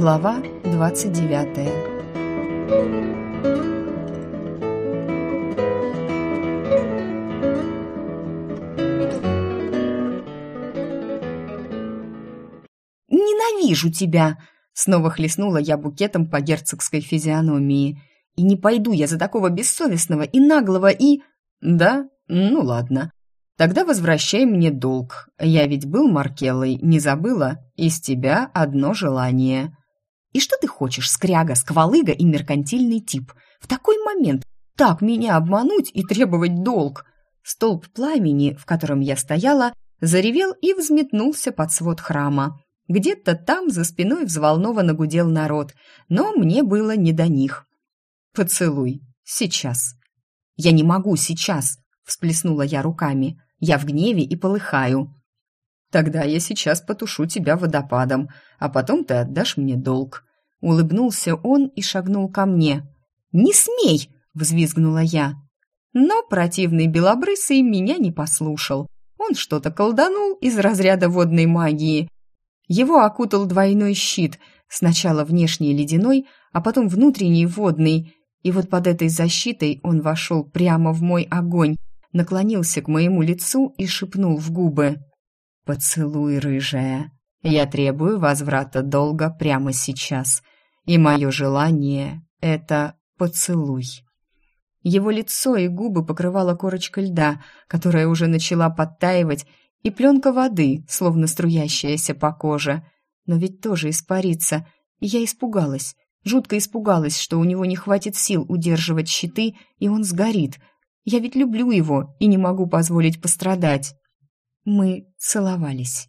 Глава 29 «Ненавижу тебя!» Снова хлестнула я букетом по герцогской физиономии. «И не пойду я за такого бессовестного и наглого и...» «Да? Ну ладно. Тогда возвращай мне долг. Я ведь был Маркеллой, не забыла? Из тебя одно желание». «И что ты хочешь, скряга, сквалыга и меркантильный тип? В такой момент так меня обмануть и требовать долг?» Столб пламени, в котором я стояла, заревел и взметнулся под свод храма. Где-то там за спиной взволнованно гудел народ, но мне было не до них. «Поцелуй. Сейчас». «Я не могу сейчас», — всплеснула я руками. «Я в гневе и полыхаю». «Тогда я сейчас потушу тебя водопадом, а потом ты отдашь мне долг». Улыбнулся он и шагнул ко мне. «Не смей!» — взвизгнула я. Но противный белобрысый меня не послушал. Он что-то колданул из разряда водной магии, его окутал двойной щит, сначала внешний ледяной, а потом внутренний водный. И вот под этой защитой он вошел прямо в мой огонь, наклонился к моему лицу и шепнул в губы. «Поцелуй, рыжая, я требую возврата долга прямо сейчас, и мое желание — это поцелуй». Его лицо и губы покрывала корочка льда, которая уже начала подтаивать и пленка воды, словно струящаяся по коже. Но ведь тоже испарится. И я испугалась, жутко испугалась, что у него не хватит сил удерживать щиты, и он сгорит. Я ведь люблю его и не могу позволить пострадать. Мы целовались.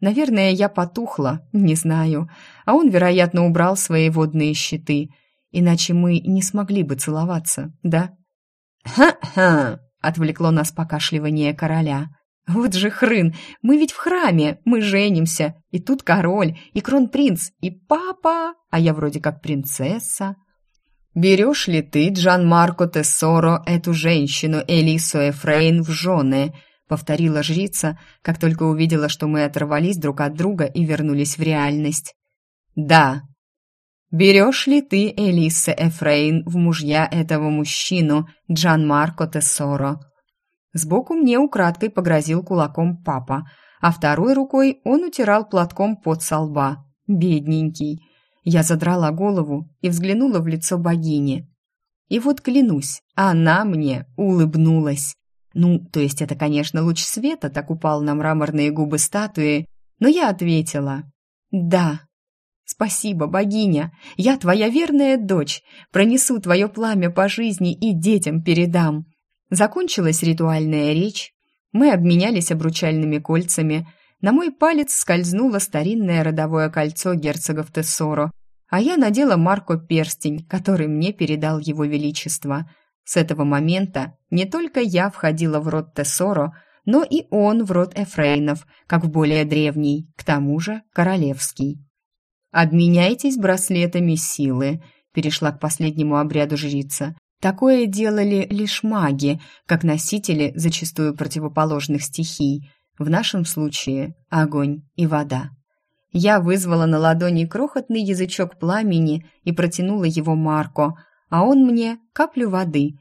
Наверное, я потухла, не знаю. А он, вероятно, убрал свои водные щиты. Иначе мы не смогли бы целоваться, да? «Ха-ха!» — отвлекло нас покашливание короля. Вот же хрын, мы ведь в храме, мы женимся, и тут король, и кронпринц, и папа, а я вроде как принцесса. Берешь ли ты, Джан Марко Тессоро, эту женщину, Элису Эфрейн, в жены?» Повторила жрица, как только увидела, что мы оторвались друг от друга и вернулись в реальность. «Да». «Берешь ли ты, Элиса Эфрейн, в мужья этого мужчину, Джан Марко Тессоро?» Сбоку мне украдкой погрозил кулаком папа, а второй рукой он утирал платком под со лба. Бедненький. Я задрала голову и взглянула в лицо богини. И вот клянусь, она мне улыбнулась. Ну, то есть это, конечно, луч света так упал на мраморные губы статуи, но я ответила «Да». «Спасибо, богиня, я твоя верная дочь, пронесу твое пламя по жизни и детям передам. Закончилась ритуальная речь, мы обменялись обручальными кольцами, на мой палец скользнуло старинное родовое кольцо герцогов Тессоро, а я надела Марко перстень, который мне передал его величество. С этого момента не только я входила в род Тессоро, но и он в род Эфрейнов, как в более древний, к тому же королевский. «Обменяйтесь браслетами силы», — перешла к последнему обряду жрица. Такое делали лишь маги, как носители зачастую противоположных стихий, в нашем случае огонь и вода. Я вызвала на ладони крохотный язычок пламени и протянула его Марко, а он мне каплю воды.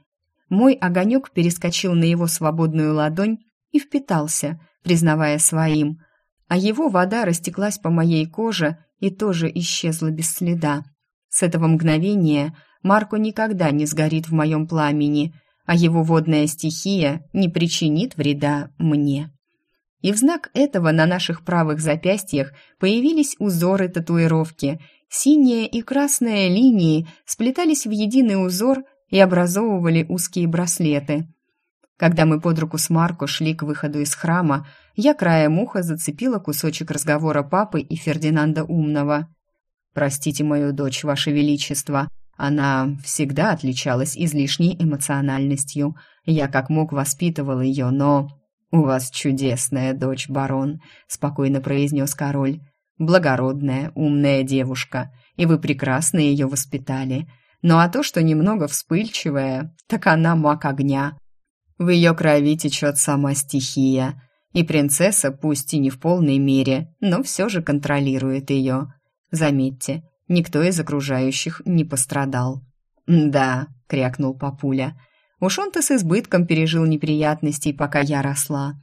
Мой огонек перескочил на его свободную ладонь и впитался, признавая своим, а его вода растеклась по моей коже и тоже исчезла без следа. С этого мгновения Марко никогда не сгорит в моем пламени, а его водная стихия не причинит вреда мне. И в знак этого на наших правых запястьях появились узоры татуировки. Синяя и красная линии сплетались в единый узор и образовывали узкие браслеты. Когда мы под руку с Марко шли к выходу из храма, я краем уха зацепила кусочек разговора папы и Фердинанда Умного. «Простите мою дочь, ваше величество», она всегда отличалась излишней эмоциональностью. Я как мог воспитывал ее, но... «У вас чудесная дочь, барон», — спокойно произнес король. «Благородная, умная девушка, и вы прекрасно ее воспитали. Ну а то, что немного вспыльчивая, так она маг огня. В ее крови течет сама стихия, и принцесса, пусть и не в полной мере, но все же контролирует ее. Заметьте, Никто из окружающих не пострадал. «Да», — крякнул папуля, — «уж он-то с избытком пережил неприятностей, пока я росла.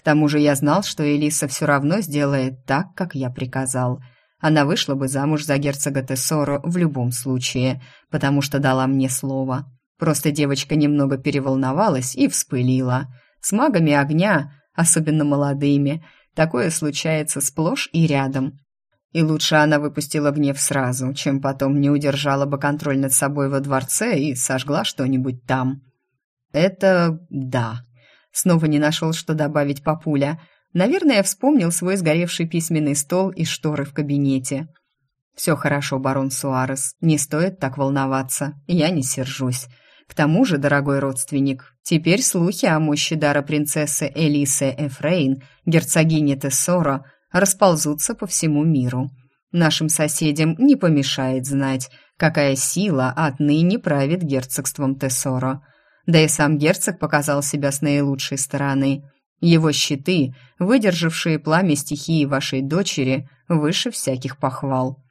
К тому же я знал, что Элиса все равно сделает так, как я приказал. Она вышла бы замуж за герцога Тессоро в любом случае, потому что дала мне слово. Просто девочка немного переволновалась и вспылила. С магами огня, особенно молодыми, такое случается сплошь и рядом. И лучше она выпустила гнев сразу, чем потом не удержала бы контроль над собой во дворце и сожгла что-нибудь там. Это да. Снова не нашел, что добавить папуля. Наверное, вспомнил свой сгоревший письменный стол и шторы в кабинете. «Все хорошо, барон Суарес, не стоит так волноваться, я не сержусь. К тому же, дорогой родственник, теперь слухи о мощи дара принцессы Элисы Эфрейн, герцогини Тессора, расползутся по всему миру. Нашим соседям не помешает знать, какая сила отныне правит герцогством Тессоро. Да и сам герцог показал себя с наилучшей стороны. Его щиты, выдержавшие пламя стихии вашей дочери, выше всяких похвал.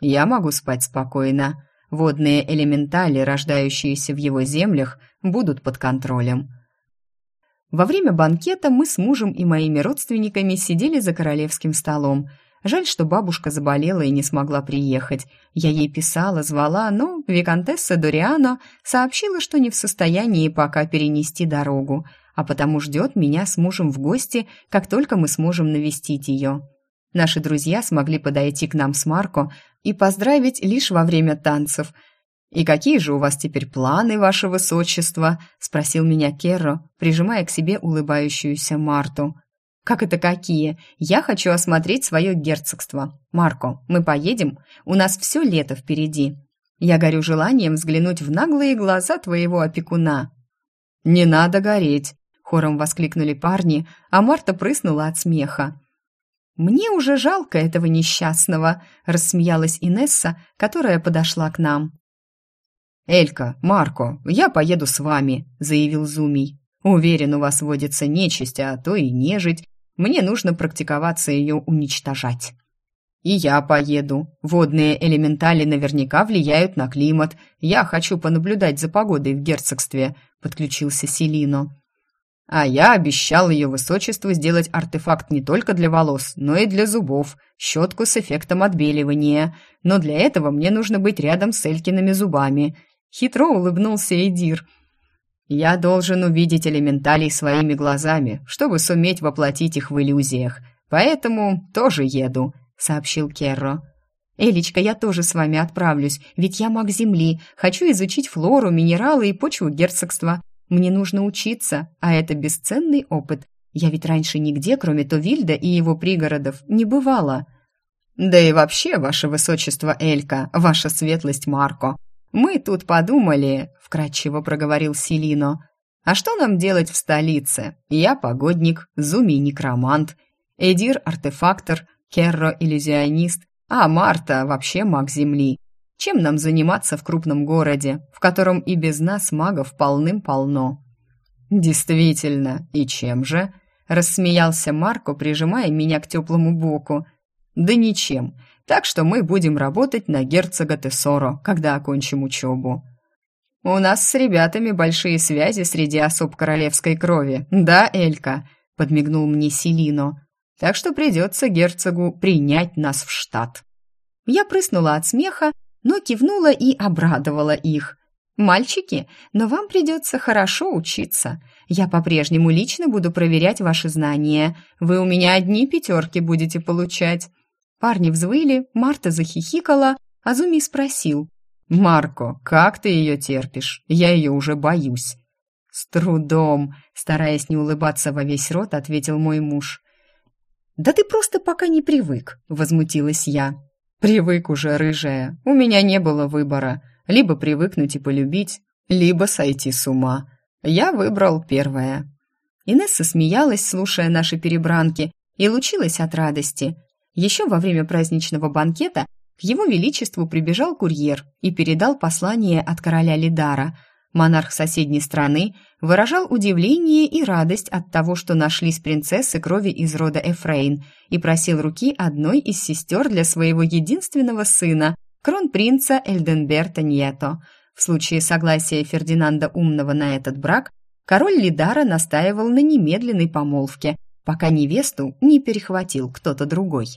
Я могу спать спокойно. Водные элементали, рождающиеся в его землях, будут под контролем. Во время банкета мы с мужем и моими родственниками сидели за королевским столом – Жаль, что бабушка заболела и не смогла приехать. Я ей писала, звала, но виконтесса Дориано сообщила, что не в состоянии пока перенести дорогу, а потому ждет меня с мужем в гости, как только мы сможем навестить ее. Наши друзья смогли подойти к нам с Марко и поздравить лишь во время танцев. «И какие же у вас теперь планы, ваше высочество?» – спросил меня Керро, прижимая к себе улыбающуюся Марту. «Как это какие? Я хочу осмотреть свое герцогство. Марко, мы поедем? У нас все лето впереди. Я горю желанием взглянуть в наглые глаза твоего опекуна». «Не надо гореть!» — хором воскликнули парни, а Марта прыснула от смеха. «Мне уже жалко этого несчастного», — рассмеялась Инесса, которая подошла к нам. «Элька, Марко, я поеду с вами», — заявил Зумий. «Уверен, у вас водится нечисть, а то и нежить, мне нужно практиковаться ее уничтожать. И я поеду. Водные элементали наверняка влияют на климат. Я хочу понаблюдать за погодой в герцогстве, подключился Селино. А я обещал ее высочеству сделать артефакт не только для волос, но и для зубов, щетку с эффектом отбеливания. Но для этого мне нужно быть рядом с Элькиными зубами. Хитро улыбнулся Эдир – я должен увидеть элементалей своими глазами, чтобы суметь воплотить их в иллюзиях. Поэтому тоже еду», — сообщил Керро. «Элечка, я тоже с вами отправлюсь, ведь я маг Земли, хочу изучить флору, минералы и почву герцогства. Мне нужно учиться, а это бесценный опыт. Я ведь раньше нигде, кроме Товильда и его пригородов, не бывала». «Да и вообще, ваше высочество Элька, ваша светлость Марко, мы тут подумали, вкратчиво проговорил Селино. А что нам делать в столице? Я погодник, Зуми некромант, Эдир артефактор, Керро иллюзионист, а Марта вообще маг земли. Чем нам заниматься в крупном городе, в котором и без нас магов полным-полно? Действительно, и чем же? рассмеялся Марко, прижимая меня к теплому боку. Да ничем. Так что мы будем работать на герцога Тессоро, когда окончим учебу. «У нас с ребятами большие связи среди особ королевской крови, да, Элька?» — подмигнул мне Селино. «Так что придется герцогу принять нас в штат». Я прыснула от смеха, но кивнула и обрадовала их. «Мальчики, но вам придется хорошо учиться. Я по-прежнему лично буду проверять ваши знания. Вы у меня одни пятерки будете получать». Парни взвыли, Марта захихикала, а Зуми спросил. «Марко, как ты ее терпишь? Я ее уже боюсь». «С трудом», стараясь не улыбаться во весь рот, ответил мой муж. «Да ты просто пока не привык», — возмутилась я. «Привык уже, рыжая. У меня не было выбора. Либо привыкнуть и полюбить, либо сойти с ума. Я выбрал первое». Инесса смеялась, слушая наши перебранки, и лучилась от радости. Еще во время праздничного банкета к его величеству прибежал курьер и передал послание от короля Лидара. Монарх соседней страны выражал удивление и радость от того, что нашлись принцессы крови из рода Эфрейн, и просил руки одной из сестер для своего единственного сына, кронпринца Эльденберта Ньето. В случае согласия Фердинанда Умного на этот брак, король Лидара настаивал на немедленной помолвке, пока невесту не перехватил кто-то другой.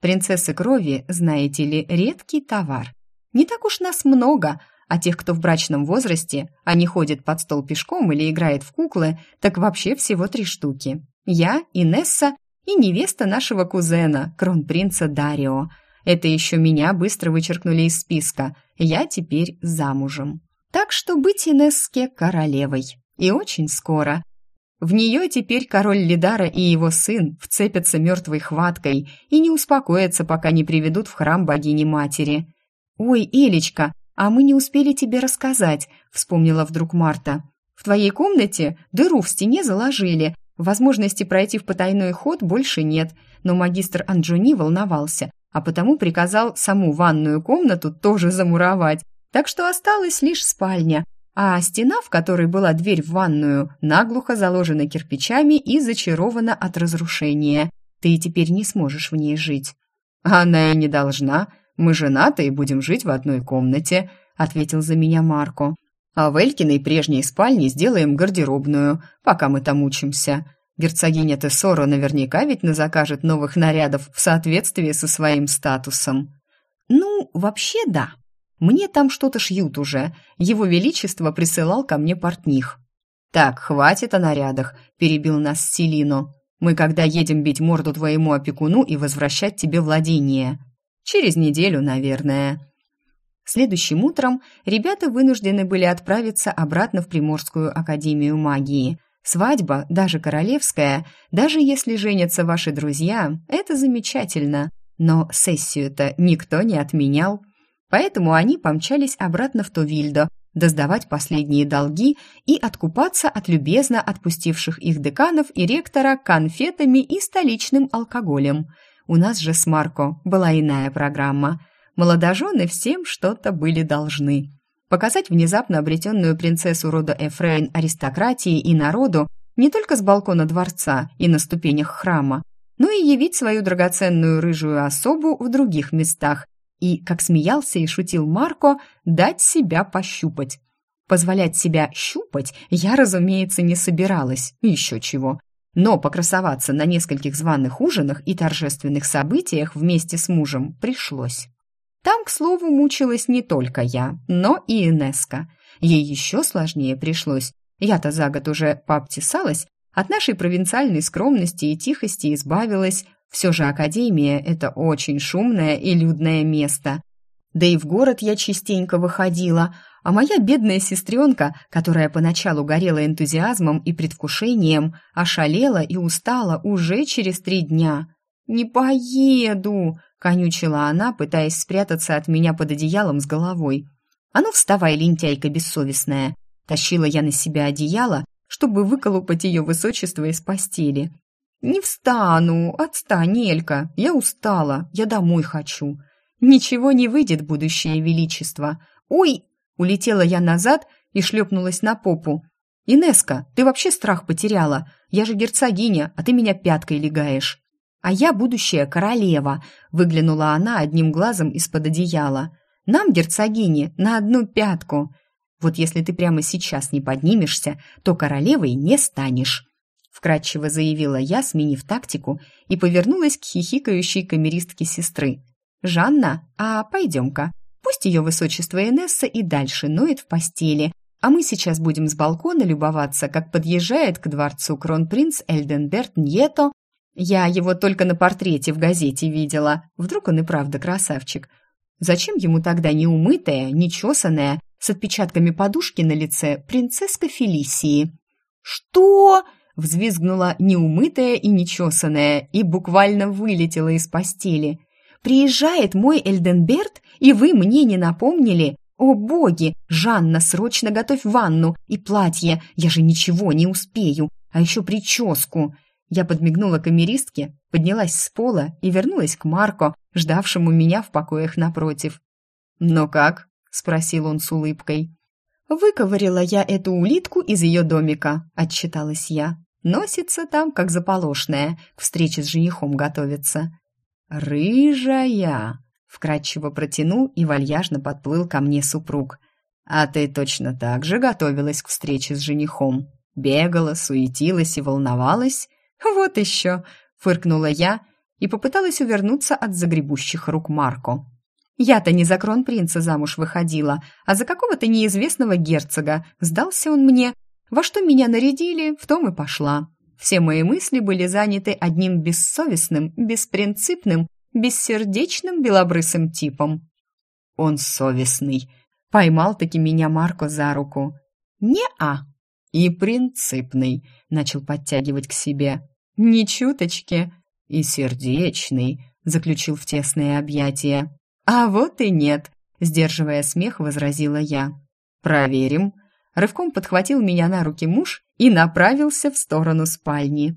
Принцессы крови, знаете ли, редкий товар. Не так уж нас много – а тех, кто в брачном возрасте, не ходит под стол пешком или играет в куклы, так вообще всего три штуки. Я, Инесса и невеста нашего кузена, кронпринца Дарио. Это еще меня быстро вычеркнули из списка. Я теперь замужем. Так что быть Инесске королевой. И очень скоро. В нее теперь король Лидара и его сын вцепятся мертвой хваткой и не успокоятся, пока не приведут в храм богини-матери. «Ой, Элечка, «А мы не успели тебе рассказать», — вспомнила вдруг Марта. «В твоей комнате дыру в стене заложили. Возможности пройти в потайной ход больше нет, но магистр Анджони волновался, а потому приказал саму ванную комнату тоже замуровать, так что осталась лишь спальня, а стена, в которой была дверь в ванную, наглухо заложена кирпичами и зачарована от разрушения. Ты теперь не сможешь в ней жить». «Она и не должна», мы женаты и будем жить в одной комнате», — ответил за меня Марко. «А в Элькиной прежней спальне сделаем гардеробную, пока мы там учимся. Герцогиня Тессоро наверняка ведь закажет новых нарядов в соответствии со своим статусом». «Ну, вообще да. Мне там что-то шьют уже. Его Величество присылал ко мне портних». «Так, хватит о нарядах», — перебил нас Селино. «Мы когда едем бить морду твоему опекуну и возвращать тебе владение?» Через неделю, наверное. Следующим утром ребята вынуждены были отправиться обратно в Приморскую академию магии. Свадьба, даже королевская, даже если женятся ваши друзья, это замечательно. Но сессию-то никто не отменял. Поэтому они помчались обратно в Товильдо, доздавать последние долги и откупаться от любезно отпустивших их деканов и ректора конфетами и столичным алкоголем – у нас же с Марко была иная программа. Молодожены всем что-то были должны. Показать внезапно обретенную принцессу рода Эфрейн аристократии и народу не только с балкона дворца и на ступенях храма, но и явить свою драгоценную рыжую особу в других местах и, как смеялся и шутил Марко, дать себя пощупать. Позволять себя щупать я, разумеется, не собиралась, еще чего но покрасоваться на нескольких званых ужинах и торжественных событиях вместе с мужем пришлось. Там, к слову, мучилась не только я, но и Инеска. Ей еще сложнее пришлось. Я-то за год уже пообтесалась, от нашей провинциальной скромности и тихости избавилась. Все же Академия – это очень шумное и людное место. Да и в город я частенько выходила, а моя бедная сестренка, которая поначалу горела энтузиазмом и предвкушением, ошалела и устала уже через три дня. «Не поеду!» — конючила она, пытаясь спрятаться от меня под одеялом с головой. «А ну вставай, лентяйка бессовестная!» Тащила я на себя одеяло, чтобы выколупать ее высочество из постели. «Не встану! Отстань, Элька! Я устала! Я домой хочу!» «Ничего не выйдет, будущее величество!» «Ой!» Улетела я назад и шлепнулась на попу. «Инеска, ты вообще страх потеряла? Я же герцогиня, а ты меня пяткой легаешь». «А я будущая королева», — выглянула она одним глазом из-под одеяла. «Нам, герцогине, на одну пятку. Вот если ты прямо сейчас не поднимешься, то королевой не станешь», — вкратчиво заявила я, сменив тактику, и повернулась к хихикающей камеристке сестры. «Жанна, а пойдем-ка, Пусть ее высочество Энесса и дальше ноет в постели, а мы сейчас будем с балкона любоваться, как подъезжает к дворцу кронпринц Эльденберт Ньето. Я его только на портрете в газете видела. Вдруг он и правда красавчик. Зачем ему тогда неумытая, нечесанная, с отпечатками подушки на лице принцесска Фелисии? «Что?» — взвизгнула неумытая и нечесанная и буквально вылетела из постели. «Приезжает мой Эльденберт и вы мне не напомнили? О боги! Жанна, срочно готовь ванну и платье, я же ничего не успею, а еще прическу!» Я подмигнула камеристке, поднялась с пола и вернулась к Марко, ждавшему меня в покоях напротив. «Ну как?» — спросил он с улыбкой. «Выковырила я эту улитку из ее домика», — отчиталась я. «Носится там, как заполошная, к встрече с женихом готовится». «Рыжая!» — вкратчиво протянул и вальяжно подплыл ко мне супруг. «А ты точно так же готовилась к встрече с женихом? Бегала, суетилась и волновалась?» «Вот еще!» — фыркнула я и попыталась увернуться от загребущих рук Марко. Я-то не за кронпринца замуж выходила, а за какого-то неизвестного герцога. Сдался он мне. Во что меня нарядили, в том и пошла. Все мои мысли были заняты одним бессовестным, беспринципным, бессердечным белобрысым типом. Он совестный. Поймал-таки меня Марко за руку. «Не-а!» «И принципный», — начал подтягивать к себе. «Ни чуточки». «И сердечный», — заключил в тесное объятие. «А вот и нет», — сдерживая смех, возразила я. «Проверим». Рывком подхватил меня на руки муж и направился в сторону спальни.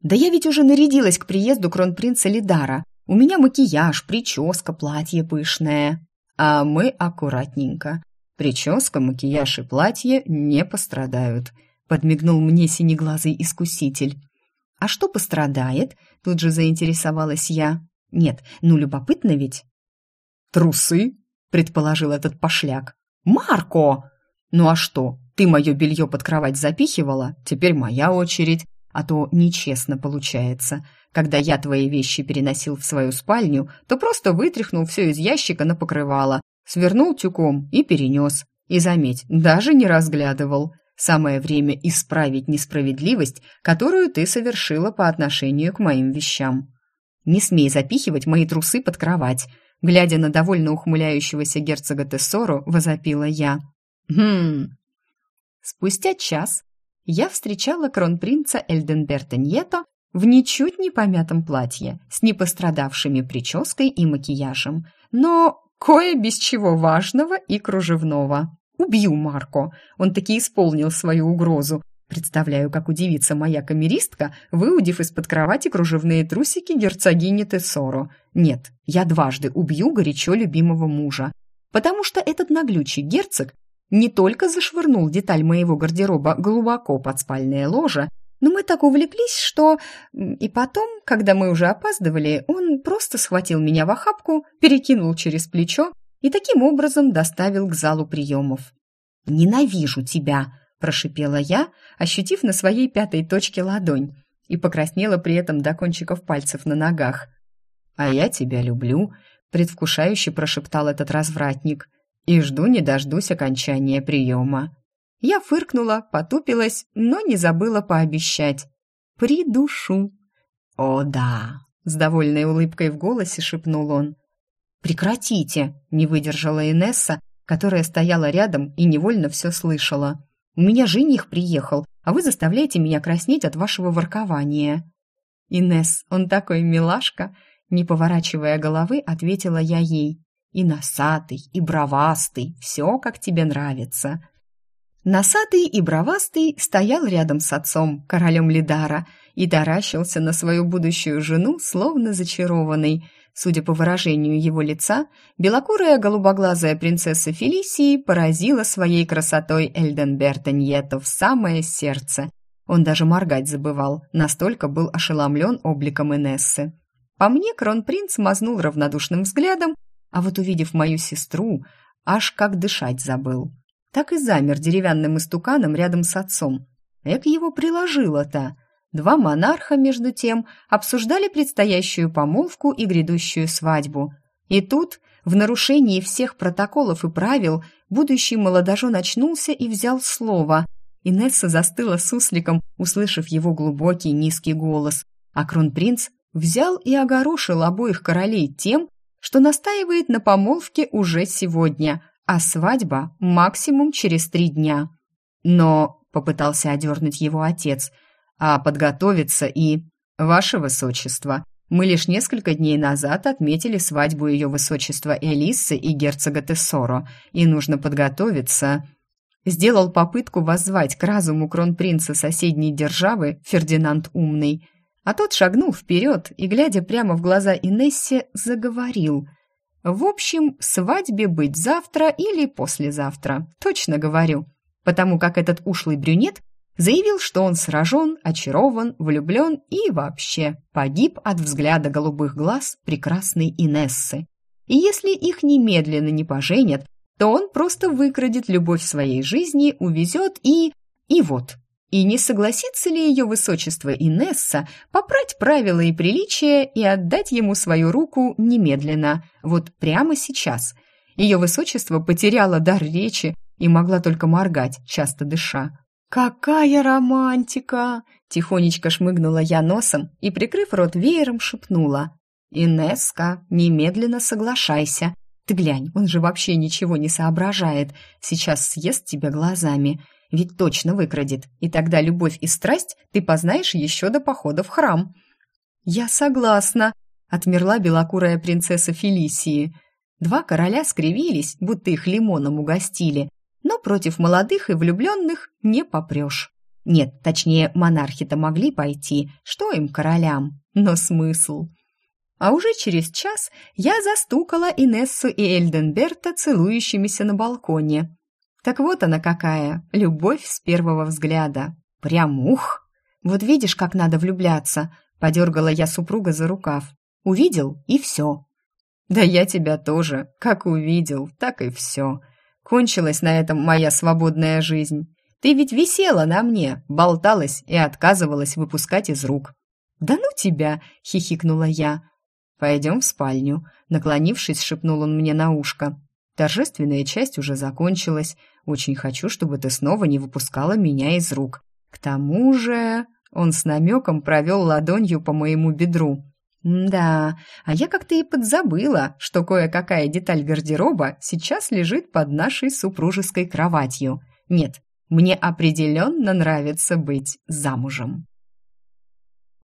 «Да я ведь уже нарядилась к приезду кронпринца Лидара. У меня макияж, прическа, платье пышное. А мы аккуратненько. Прическа, макияж и платье не пострадают», — подмигнул мне синеглазый искуситель. «А что пострадает?» — тут же заинтересовалась я. «Нет, ну любопытно ведь». «Трусы?» — предположил этот пошляк. «Марко!» «Ну а что, ты мое белье под кровать запихивала? Теперь моя очередь. А то нечестно получается. Когда я твои вещи переносил в свою спальню, то просто вытряхнул все из ящика на покрывало, свернул тюком и перенес. И заметь, даже не разглядывал. Самое время исправить несправедливость, которую ты совершила по отношению к моим вещам. Не смей запихивать мои трусы под кровать. Глядя на довольно ухмыляющегося герцога Тессору, возопила я. «Хм...» Спустя час я встречала кронпринца Эльденберта Ньето в ничуть не помятом платье, с непострадавшими прической и макияжем, но кое без чего важного и кружевного. «Убью Марко!» Он таки исполнил свою угрозу, Представляю, как удивится моя камеристка, выудив из-под кровати кружевные трусики герцогини Тессоро. Нет, я дважды убью горячо любимого мужа. Потому что этот наглючий герцог не только зашвырнул деталь моего гардероба глубоко под спальное ложе, но мы так увлеклись, что... И потом, когда мы уже опаздывали, он просто схватил меня в охапку, перекинул через плечо и таким образом доставил к залу приемов. «Ненавижу тебя!» прошипела я, ощутив на своей пятой точке ладонь, и покраснела при этом до кончиков пальцев на ногах. «А я тебя люблю», — предвкушающе прошептал этот развратник, «и жду не дождусь окончания приема». Я фыркнула, потупилась, но не забыла пообещать. «Придушу». «О, да!» — с довольной улыбкой в голосе шепнул он. «Прекратите!» — не выдержала Инесса, которая стояла рядом и невольно все слышала. У меня жених приехал, а вы заставляете меня краснеть от вашего воркования». «Инесс, он такой милашка!» Не поворачивая головы, ответила я ей. «И носатый, и бровастый, все, как тебе нравится». Носатый и бровастый стоял рядом с отцом, королем Лидара, и таращился на свою будущую жену, словно зачарованный – Судя по выражению его лица, белокурая голубоглазая принцесса Фелисии поразила своей красотой Эльденберта Ньето в самое сердце. Он даже моргать забывал, настолько был ошеломлен обликом Инессы. По мне, кронпринц мазнул равнодушным взглядом, а вот увидев мою сестру, аж как дышать забыл. Так и замер деревянным истуканом рядом с отцом. Эк его приложило-то. Два монарха, между тем, обсуждали предстоящую помолвку и грядущую свадьбу. И тут, в нарушении всех протоколов и правил, будущий молодожен очнулся и взял слово. Инесса застыла сусликом, услышав его глубокий низкий голос, а кронпринц взял и огорошил обоих королей тем, что настаивает на помолвке уже сегодня, а свадьба максимум через три дня. Но, попытался одернуть его отец – а подготовиться и... Ваше Высочество, мы лишь несколько дней назад отметили свадьбу ее Высочества Элиссы и герцога Тессоро, и нужно подготовиться...» Сделал попытку воззвать к разуму кронпринца соседней державы Фердинанд Умный, а тот шагнул вперед и, глядя прямо в глаза Инессе, заговорил. «В общем, свадьбе быть завтра или послезавтра, точно говорю. потому как этот ушлый брюнет заявил, что он сражен, очарован, влюблен и вообще погиб от взгляда голубых глаз прекрасной Инессы. И если их немедленно не поженят, то он просто выкрадет любовь своей жизни, увезет и... И вот. И не согласится ли ее высочество Инесса попрать правила и приличия и отдать ему свою руку немедленно, вот прямо сейчас? Ее высочество потеряло дар речи и могла только моргать, часто дыша. «Какая романтика!» Тихонечко шмыгнула я носом и, прикрыв рот веером, шепнула. «Инесска, немедленно соглашайся. Ты глянь, он же вообще ничего не соображает. Сейчас съест тебя глазами. Ведь точно выкрадет. И тогда любовь и страсть ты познаешь еще до похода в храм». «Я согласна», — отмерла белокурая принцесса Фелисии. Два короля скривились, будто их лимоном угостили, но против молодых и влюбленных не попрешь. Нет, точнее, монархи-то могли пойти, что им королям, но смысл. А уже через час я застукала Инессу и Эльденберта целующимися на балконе. Так вот она какая, любовь с первого взгляда. Прям ух! Вот видишь, как надо влюбляться, подергала я супруга за рукав. Увидел и все. Да я тебя тоже, как увидел, так и все. Кончилась на этом моя свободная жизнь. Ты ведь висела на мне, болталась и отказывалась выпускать из рук. «Да ну тебя!» — хихикнула я. «Пойдем в спальню», — наклонившись, шепнул он мне на ушко. «Торжественная часть уже закончилась. Очень хочу, чтобы ты снова не выпускала меня из рук. К тому же...» Он с намеком провел ладонью по моему бедру. Да, а я как-то и подзабыла, что кое-какая деталь гардероба сейчас лежит под нашей супружеской кроватью. Нет, мне определенно нравится быть замужем.